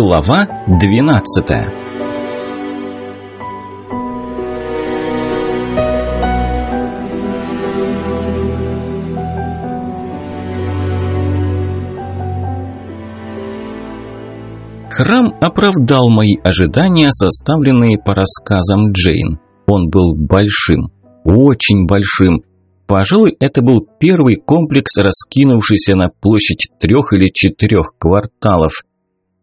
Глава 12 Храм оправдал мои ожидания, составленные по рассказам Джейн. Он был большим, очень большим. Пожалуй, это был первый комплекс, раскинувшийся на площадь трех или четырех кварталов.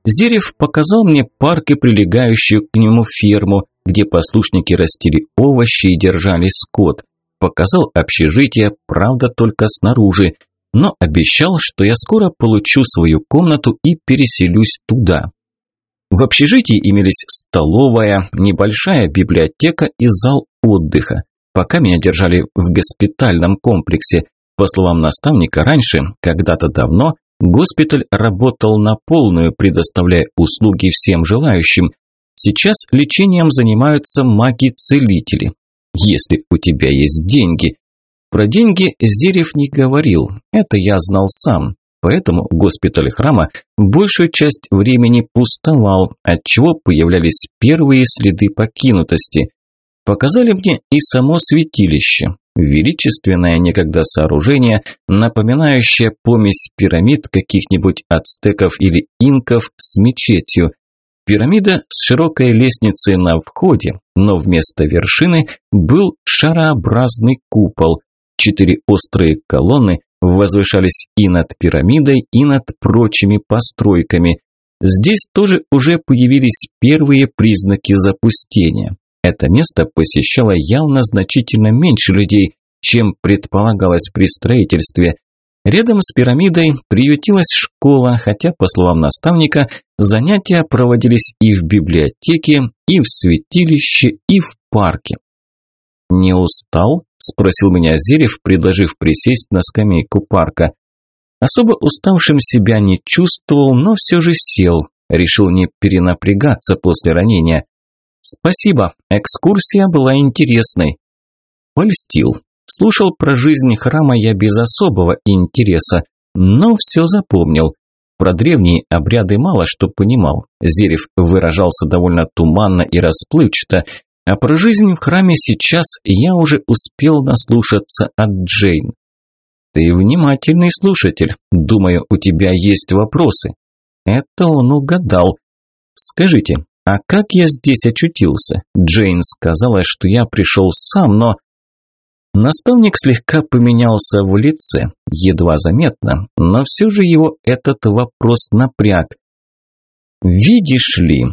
Зерев показал мне парк и прилегающую к нему ферму, где послушники растили овощи и держали скот. Показал общежитие, правда, только снаружи, но обещал, что я скоро получу свою комнату и переселюсь туда. В общежитии имелись столовая, небольшая библиотека и зал отдыха. Пока меня держали в госпитальном комплексе. По словам наставника, раньше, когда-то давно, госпиталь работал на полную, предоставляя услуги всем желающим. Сейчас лечением занимаются маги-целители. Если у тебя есть деньги. Про деньги Зерев не говорил, это я знал сам. Поэтому госпиталь храма большую часть времени пустовал, отчего появлялись первые следы покинутости. Показали мне и само святилище. Величественное некогда сооружение, напоминающее помесь пирамид каких-нибудь ацтеков или инков с мечетью. Пирамида с широкой лестницей на входе, но вместо вершины был шарообразный купол. Четыре острые колонны возвышались и над пирамидой, и над прочими постройками. Здесь тоже уже появились первые признаки запустения. Это место посещало явно значительно меньше людей, чем предполагалось при строительстве. Рядом с пирамидой приютилась школа, хотя, по словам наставника, занятия проводились и в библиотеке, и в святилище, и в парке. «Не устал?» – спросил меня Зерев, предложив присесть на скамейку парка. Особо уставшим себя не чувствовал, но все же сел. Решил не перенапрягаться после ранения. «Спасибо, экскурсия была интересной». Польстил. Слушал про жизнь храма я без особого интереса, но все запомнил. Про древние обряды мало что понимал. Зерев выражался довольно туманно и расплывчато, а про жизнь в храме сейчас я уже успел наслушаться от Джейн. «Ты внимательный слушатель. Думаю, у тебя есть вопросы». Это он угадал. «Скажите, а как я здесь очутился? Джейн сказала, что я пришел сам, но... Наставник слегка поменялся в лице, едва заметно, но все же его этот вопрос напряг. «Видишь ли,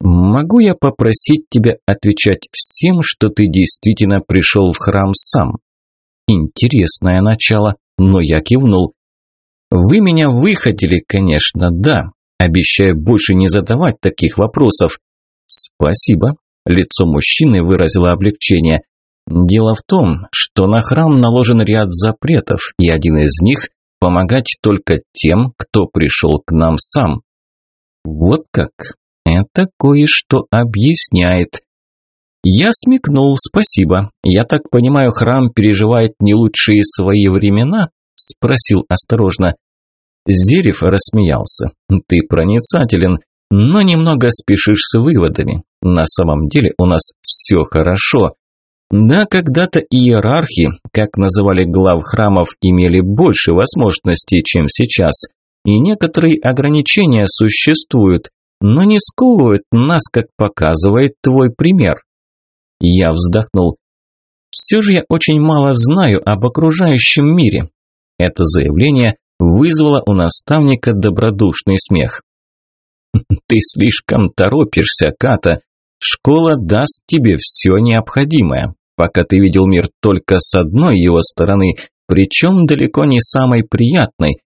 могу я попросить тебя отвечать всем, что ты действительно пришел в храм сам?» Интересное начало, но я кивнул. «Вы меня выходили, конечно, да, Обещаю больше не задавать таких вопросов. Спасибо. Лицо мужчины выразило облегчение. Дело в том, что на храм наложен ряд запретов, и один из них – помогать только тем, кто пришел к нам сам. Вот как. Это кое-что объясняет. Я смекнул, спасибо. Я так понимаю, храм переживает не лучшие свои времена? Спросил осторожно. Зерев рассмеялся. «Ты проницателен, но немного спешишь с выводами. На самом деле у нас все хорошо. Да, когда-то иерархи, как называли глав храмов, имели больше возможностей, чем сейчас. И некоторые ограничения существуют, но не сковывают нас, как показывает твой пример». Я вздохнул. «Все же я очень мало знаю об окружающем мире». Это заявление вызвало у наставника добродушный смех. «Ты слишком торопишься, Ката. Школа даст тебе все необходимое. Пока ты видел мир только с одной его стороны, причем далеко не самой приятной.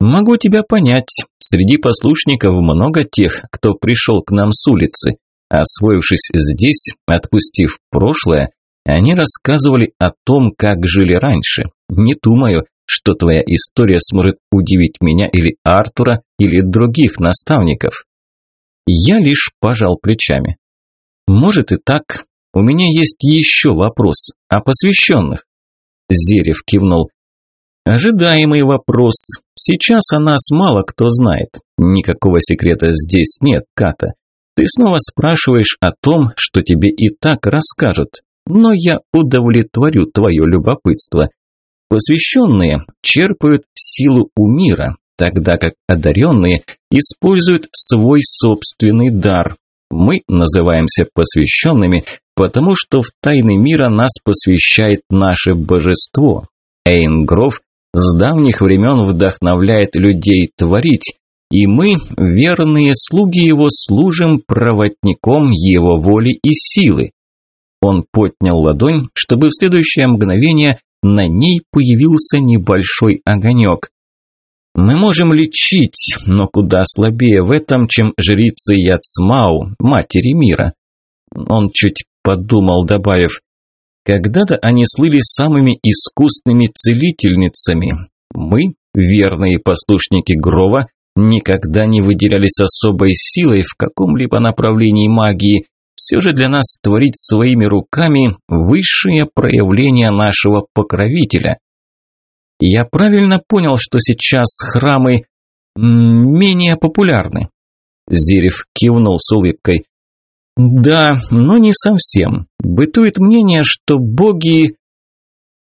Могу тебя понять. Среди послушников много тех, кто пришел к нам с улицы. Освоившись здесь, отпустив прошлое, они рассказывали о том, как жили раньше. Не думаю, что твоя история сможет удивить меня или Артура, или других наставников. Я лишь пожал плечами. Может и так. У меня есть еще вопрос о посвященных. Зерев кивнул. Ожидаемый вопрос. Сейчас о нас мало кто знает. Никакого секрета здесь нет, Ката. Ты снова спрашиваешь о том, что тебе и так расскажут. Но я удовлетворю твое любопытство. Посвященные черпают силу у мира, тогда как одаренные используют свой собственный дар. Мы называемся посвященными, потому что в тайны мира нас посвящает наше божество. Эйнгров с давних времен вдохновляет людей творить, и мы, верные слуги его, служим проводником его воли и силы. Он поднял ладонь, чтобы в следующее мгновение на ней появился небольшой огонек. Мы можем лечить, но куда слабее в этом, чем жрицы Яцмау, матери мира. Он чуть подумал, добавив, когда-то они слыли самыми искусными целительницами. Мы, верные послушники Грова, никогда не выделялись особой силой в каком-либо направлении магии. Все же для нас творить своими руками высшее проявление нашего покровителя. Я правильно понял, что сейчас храмы менее популярны. Зирев кивнул с улыбкой. Да, но не совсем. Бытует мнение, что боги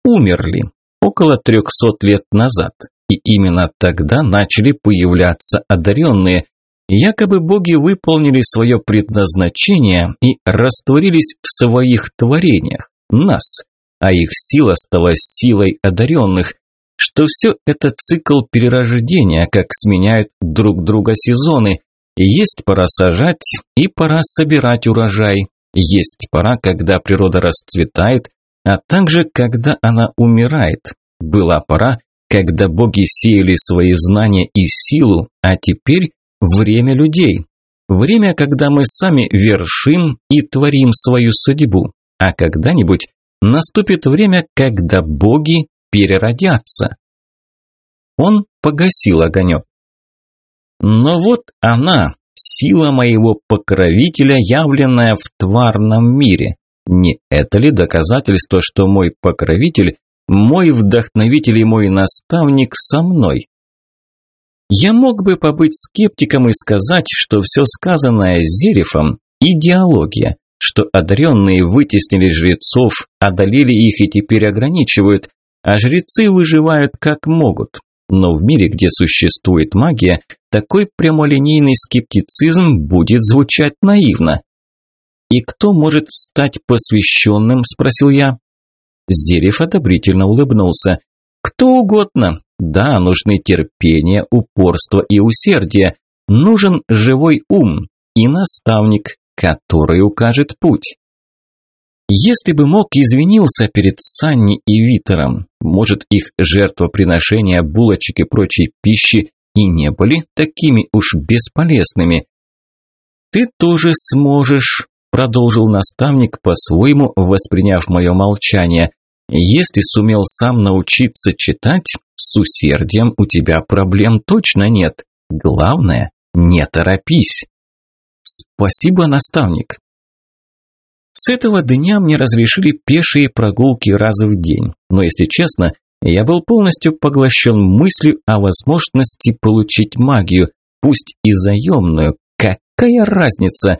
умерли около трехсот лет назад. И именно тогда начали появляться одаренные. Якобы боги выполнили свое предназначение и растворились в своих творениях, нас, а их сила стала силой одаренных, что все это цикл перерождения, как сменяют друг друга сезоны. Есть пора сажать и пора собирать урожай. Есть пора, когда природа расцветает, а также когда она умирает. Была пора, когда боги сеяли свои знания и силу, а теперь время людей. Время, когда мы сами вершим и творим свою судьбу. А когда-нибудь наступит время, когда боги переродятся. Он погасил огонек. Но вот она, сила моего покровителя, явленная в тварном мире. Не это ли доказательство, что мой покровитель мой вдохновитель и мой наставник со мной. Я мог бы побыть скептиком и сказать, что все сказанное Зерефом – идеология, что одаренные вытеснили жрецов, одолели их и теперь ограничивают, а жрецы выживают как могут. Но в мире, где существует магия, такой прямолинейный скептицизм будет звучать наивно. «И кто может стать посвященным?» – спросил я. Зерев одобрительно улыбнулся. «Кто угодно. Да, нужны терпение, упорство и усердие. Нужен живой ум и наставник, который укажет путь». Если бы мог, извинился перед Санни и Витером. Может, их жертвоприношения булочек и прочей пищи и не были такими уж бесполезными. «Ты тоже сможешь», продолжил наставник, по-своему восприняв мое молчание. Если сумел сам научиться читать, с усердием у тебя проблем точно нет. Главное, не торопись. Спасибо, наставник. С этого дня мне разрешили пешие прогулки раз в день. Но если честно, я был полностью поглощен мыслью о возможности получить магию, пусть и заемную. Какая разница?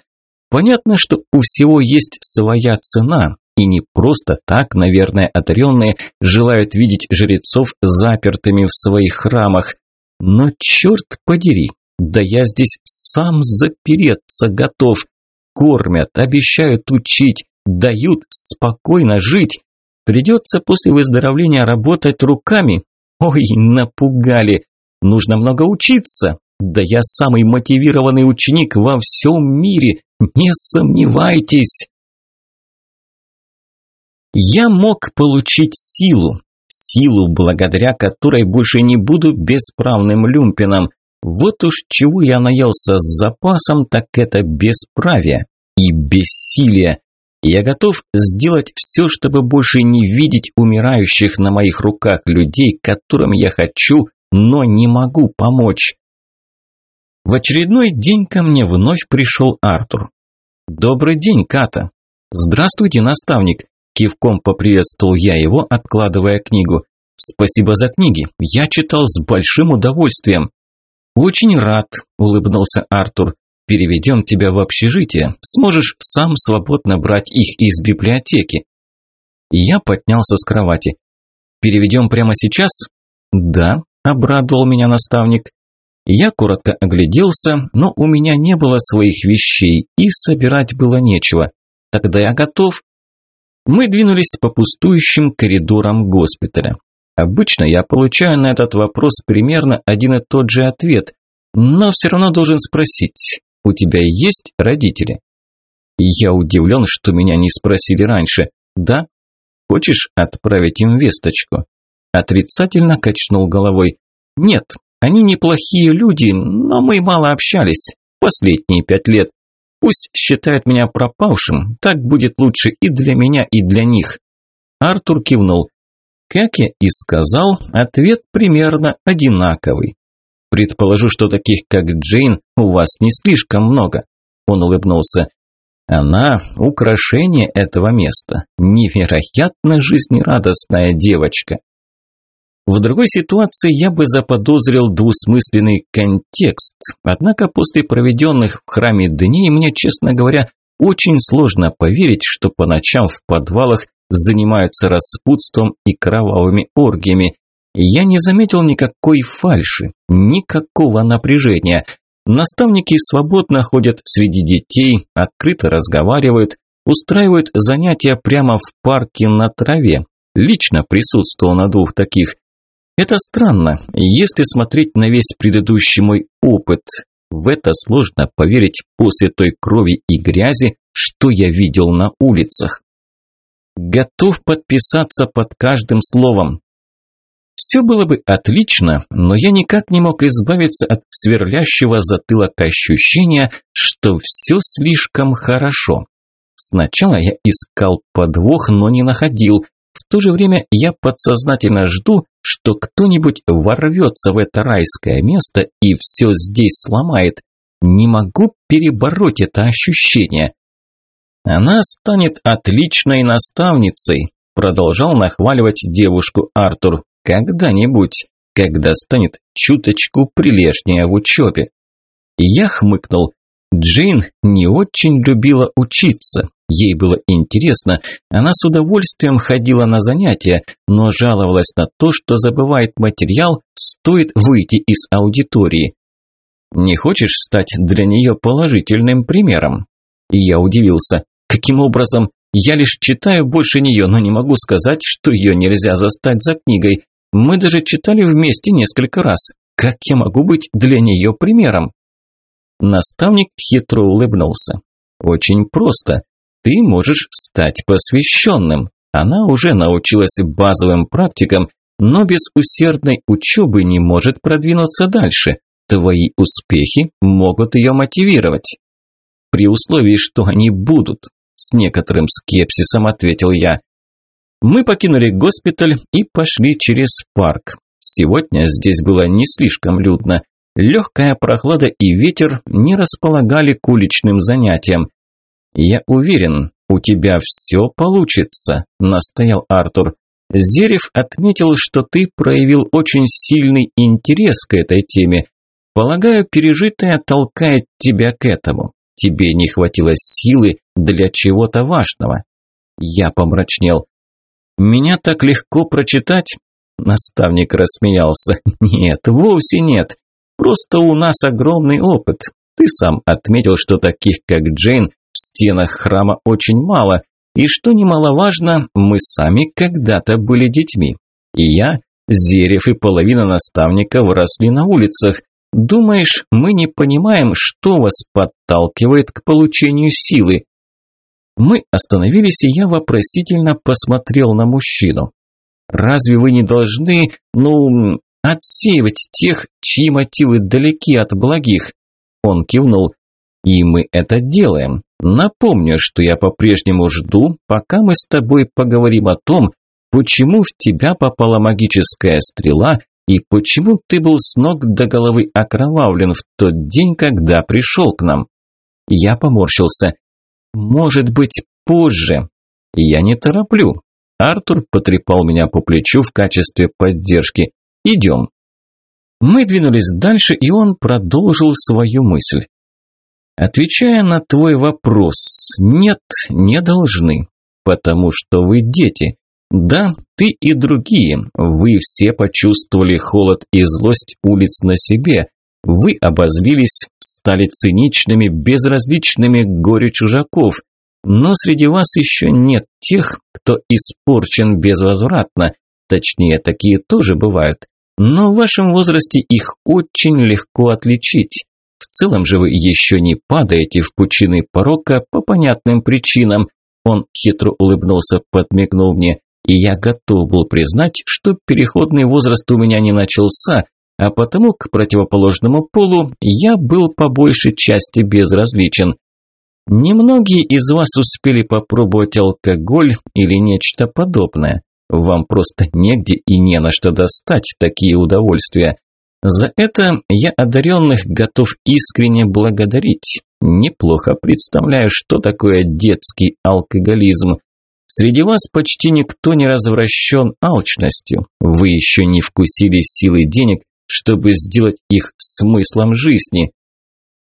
Понятно, что у всего есть своя цена, и не просто так, наверное, одаренные желают видеть жрецов запертыми в своих храмах. Но черт подери, да я здесь сам запереться готов. Кормят, обещают учить, дают спокойно жить. Придется после выздоровления работать руками. Ой, напугали. Нужно много учиться. Да я самый мотивированный ученик во всем мире. Не сомневайтесь. Я мог получить силу, силу, благодаря которой больше не буду бесправным люмпином. Вот уж чего я наелся с запасом, так это бесправие и бессилие. Я готов сделать все, чтобы больше не видеть умирающих на моих руках людей, которым я хочу, но не могу помочь. В очередной день ко мне вновь пришел Артур. «Добрый день, Ката!» «Здравствуйте, наставник!» Кивком поприветствовал я его, откладывая книгу. «Спасибо за книги. Я читал с большим удовольствием». «Очень рад», – улыбнулся Артур. «Переведем тебя в общежитие. Сможешь сам свободно брать их из библиотеки». Я поднялся с кровати. «Переведем прямо сейчас?» «Да», – обрадовал меня наставник. Я коротко огляделся, но у меня не было своих вещей, и собирать было нечего. Тогда я готов. Мы двинулись по пустующим коридорам госпиталя. Обычно я получаю на этот вопрос примерно один и тот же ответ, но все равно должен спросить, у тебя есть родители? Я удивлен, что меня не спросили раньше. Да? Хочешь отправить им весточку? Отрицательно качнул головой. Нет, они неплохие люди, но мы мало общались. Последние пять лет. Пусть считают меня пропавшим, так будет лучше и для меня, и для них. Артур кивнул. Как я и сказал, ответ примерно одинаковый. Предположу, что таких, как Джейн, у вас не слишком много. Он улыбнулся. Она – украшение этого места. Невероятно жизнерадостная девочка. В другой ситуации я бы заподозрил двусмысленный контекст. Однако после проведенных в храме дней мне, честно говоря, очень сложно поверить, что по ночам в подвалах занимаются распутством и кровавыми оргиями. Я не заметил никакой фальши, никакого напряжения. Наставники свободно ходят среди детей, открыто разговаривают, устраивают занятия прямо в парке на траве. Лично присутствовал на двух таких. Это странно, если смотреть на весь предыдущий мой опыт. В это сложно поверить после той крови и грязи, что я видел на улицах. Готов подписаться под каждым словом. Все было бы отлично, но я никак не мог избавиться от сверлящего затылок ощущения, что все слишком хорошо. Сначала я искал подвох, но не находил. В то же время я подсознательно жду, что кто-нибудь ворвется в это райское место и все здесь сломает. Не могу перебороть это ощущение. Она станет отличной наставницей, продолжал нахваливать девушку Артур. Когда-нибудь, когда станет чуточку прилежнее в учебе. Я хмыкнул. Джейн не очень любила учиться. Ей было интересно, она с удовольствием ходила на занятия, но жаловалась на то, что забывает материал, стоит выйти из аудитории. «Не хочешь стать для нее положительным примером?» И я удивился. Каким образом? Я лишь читаю больше нее, но не могу сказать, что ее нельзя застать за книгой. Мы даже читали вместе несколько раз. Как я могу быть для нее примером? Наставник хитро улыбнулся. Очень просто. Ты можешь стать посвященным. Она уже научилась базовым практикам, но без усердной учебы не может продвинуться дальше. Твои успехи могут ее мотивировать. При условии, что они будут. С некоторым скепсисом ответил я. Мы покинули госпиталь и пошли через парк. Сегодня здесь было не слишком людно. Легкая прохлада и ветер не располагали к уличным занятиям. «Я уверен, у тебя все получится», – настоял Артур. Зерев отметил, что ты проявил очень сильный интерес к этой теме. Полагаю, пережитое толкает тебя к этому. Тебе не хватило силы для чего-то важного. Я помрачнел. Меня так легко прочитать? Наставник рассмеялся. Нет, вовсе нет. Просто у нас огромный опыт. Ты сам отметил, что таких, как Джейн, в стенах храма очень мало, и что немаловажно, мы сами когда-то были детьми. И я, Зерев и половина наставников росли на улицах, Думаешь, мы не понимаем, что вас подталкивает к получению силы? Мы остановились, и я вопросительно посмотрел на мужчину. Разве вы не должны, ну, отсеивать тех, чьи мотивы далеки от благих? Он кивнул. И мы это делаем. Напомню, что я по-прежнему жду, пока мы с тобой поговорим о том, почему в тебя попала магическая стрела и почему ты был с ног до головы окровавлен в тот день, когда пришел к нам? Я поморщился. Может быть, позже. Я не тороплю. Артур потрепал меня по плечу в качестве поддержки. Идем. Мы двинулись дальше, и он продолжил свою мысль. Отвечая на твой вопрос, нет, не должны, потому что вы дети. Да, ты и другие, вы все почувствовали холод и злость улиц на себе. Вы обозлились, стали циничными, безразличными к горе чужаков. Но среди вас еще нет тех, кто испорчен безвозвратно. Точнее, такие тоже бывают. Но в вашем возрасте их очень легко отличить. В целом же вы еще не падаете в пучины порока по понятным причинам. Он хитро улыбнулся, подмигнул мне, и я готов был признать, что переходный возраст у меня не начался, а потому к противоположному полу я был по большей части безразличен. Немногие из вас успели попробовать алкоголь или нечто подобное. Вам просто негде и не на что достать такие удовольствия. За это я одаренных готов искренне благодарить. Неплохо представляю, что такое детский алкоголизм. Среди вас почти никто не развращен алчностью. Вы еще не вкусили силы денег, чтобы сделать их смыслом жизни.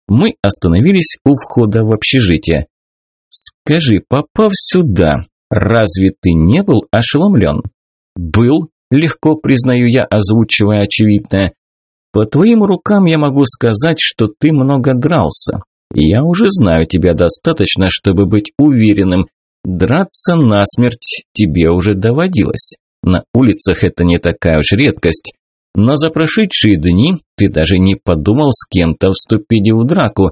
Мы остановились у входа в общежитие. «Скажи, попав сюда, разве ты не был ошеломлен?» «Был», легко признаю я, озвучивая очевидное. По твоим рукам я могу сказать, что ты много дрался. Я уже знаю тебя достаточно, чтобы быть уверенным. Драться насмерть тебе уже доводилось. На улицах это не такая уж редкость. Но за прошедшие дни ты даже не подумал с кем-то вступить в драку.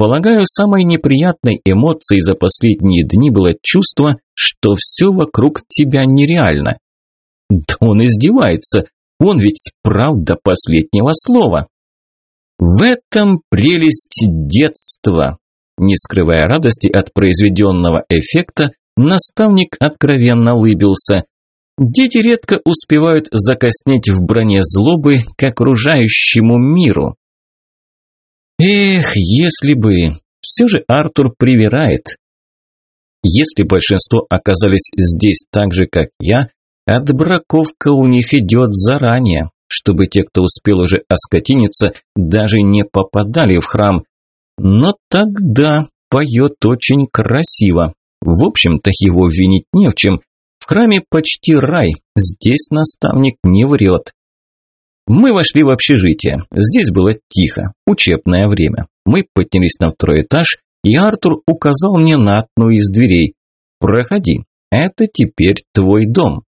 Полагаю, самой неприятной эмоцией за последние дни было чувство, что все вокруг тебя нереально. Да он издевается, он ведь правда последнего слова. В этом прелесть детства. Не скрывая радости от произведенного эффекта, наставник откровенно улыбился. Дети редко успевают закоснеть в броне злобы к окружающему миру. Эх, если бы... Все же Артур привирает. Если большинство оказались здесь так же, как я, Отбраковка у них идет заранее, чтобы те, кто успел уже оскотиниться, даже не попадали в храм. Но тогда поет очень красиво. В общем-то, его винить не в чем. В храме почти рай, здесь наставник не врет. Мы вошли в общежитие. Здесь было тихо, учебное время. Мы поднялись на второй этаж, и Артур указал мне на одну из дверей. «Проходи, это теперь твой дом».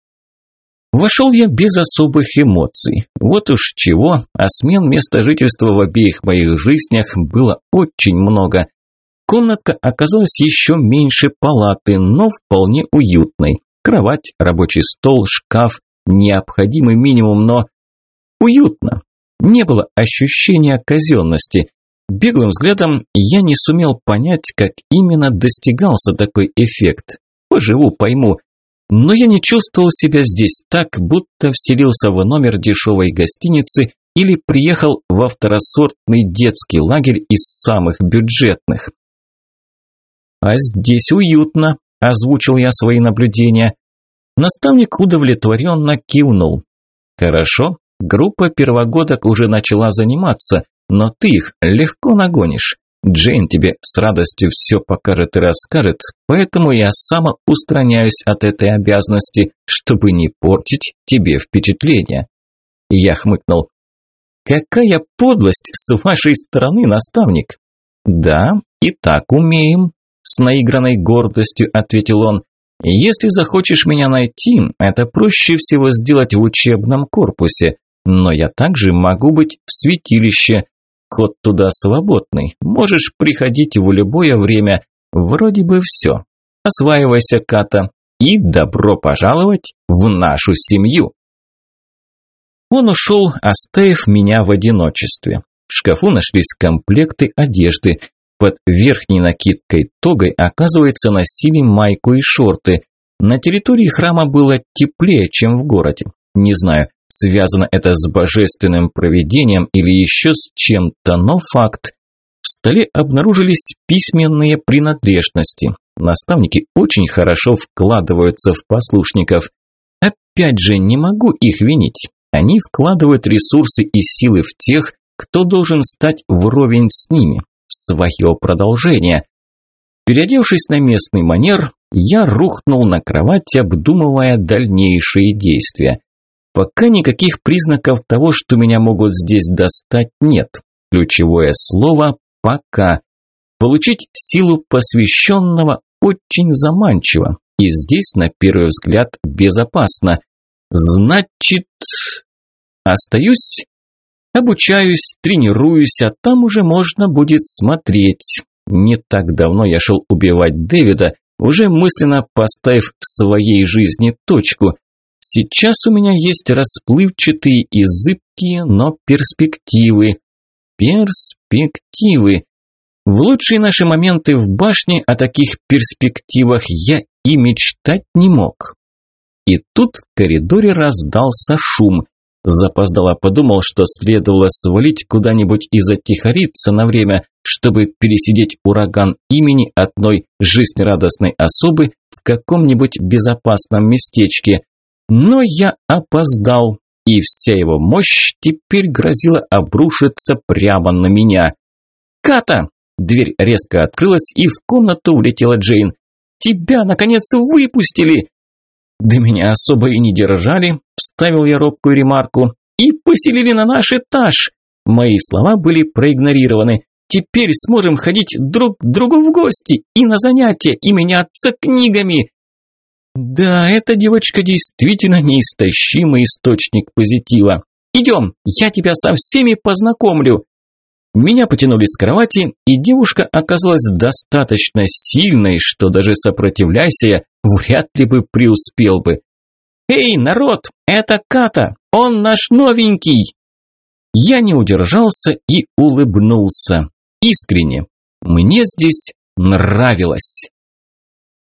Вошел я без особых эмоций. Вот уж чего, а смен места жительства в обеих моих жизнях было очень много. Комнатка оказалась еще меньше палаты, но вполне уютной. Кровать, рабочий стол, шкаф, необходимый минимум, но уютно. Не было ощущения казенности. Беглым взглядом я не сумел понять, как именно достигался такой эффект. Поживу, пойму. Но я не чувствовал себя здесь так, будто вселился в номер дешевой гостиницы или приехал во второсортный детский лагерь из самых бюджетных. «А здесь уютно», – озвучил я свои наблюдения. Наставник удовлетворенно кивнул. «Хорошо, группа первогодок уже начала заниматься, но ты их легко нагонишь. Джейн тебе с радостью все покажет и расскажет, поэтому я сама устраняюсь от этой обязанности, чтобы не портить тебе впечатление. Я хмыкнул. Какая подлость с вашей стороны, наставник. Да, и так умеем, с наигранной гордостью ответил он. Если захочешь меня найти, это проще всего сделать в учебном корпусе, но я также могу быть в святилище, Ход туда свободный. Можешь приходить в любое время. Вроде бы все. Осваивайся, Ката. И добро пожаловать в нашу семью. Он ушел, оставив меня в одиночестве. В шкафу нашлись комплекты одежды. Под верхней накидкой тогой, оказывается, носили майку и шорты. На территории храма было теплее, чем в городе. Не знаю, Связано это с божественным проведением или еще с чем-то, но факт. В столе обнаружились письменные принадлежности. Наставники очень хорошо вкладываются в послушников. Опять же, не могу их винить. они вкладывают ресурсы и силы в тех, кто должен стать вровень с ними, в свое продолжение. Переодевшись на местный манер, я рухнул на кровать, обдумывая дальнейшие действия. Пока никаких признаков того, что меня могут здесь достать, нет. Ключевое слово «пока». Получить силу посвященного очень заманчиво. И здесь, на первый взгляд, безопасно. Значит, остаюсь, обучаюсь, тренируюсь, а там уже можно будет смотреть. Не так давно я шел убивать Дэвида, уже мысленно поставив в своей жизни точку. Сейчас у меня есть расплывчатые и зыбкие, но перспективы. Перспективы. В лучшие наши моменты в башне о таких перспективах я и мечтать не мог. И тут в коридоре раздался шум. Запоздало подумал, что следовало свалить куда-нибудь и затихариться на время, чтобы пересидеть ураган имени одной жизнерадостной особы в каком-нибудь безопасном местечке. Но я опоздал, и вся его мощь теперь грозила обрушиться прямо на меня. «Ката!» Дверь резко открылась, и в комнату улетела Джейн. «Тебя, наконец, выпустили!» «Да меня особо и не держали», – вставил я робкую ремарку. «И поселили на наш этаж!» Мои слова были проигнорированы. «Теперь сможем ходить друг к другу в гости и на занятия, и меняться книгами!» Да, эта девочка действительно неистощимый источник позитива. Идем, я тебя со всеми познакомлю. Меня потянули с кровати, и девушка оказалась достаточно сильной, что даже сопротивляйся я, вряд ли бы преуспел бы. «Эй, народ, это Ката, он наш новенький!» Я не удержался и улыбнулся. Искренне. Мне здесь нравилось.